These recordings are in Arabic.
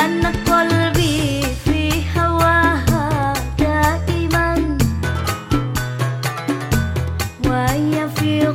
أن قلبي في هواها دائما وهي في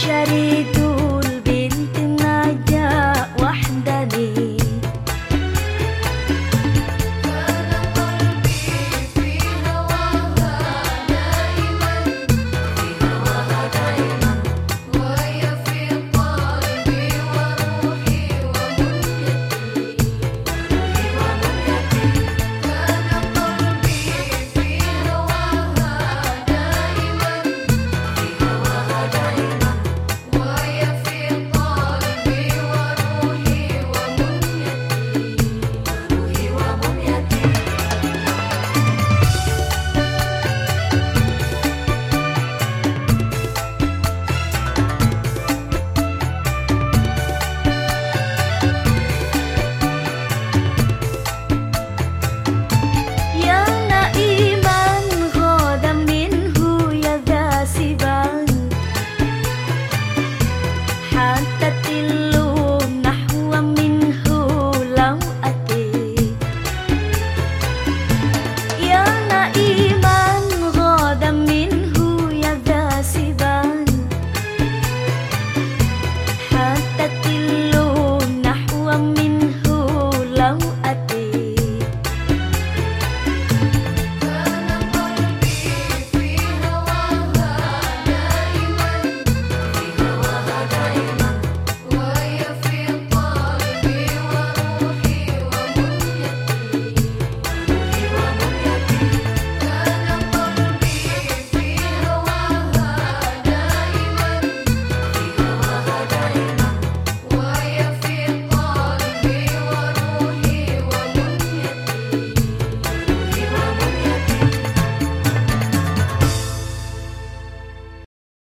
शरीर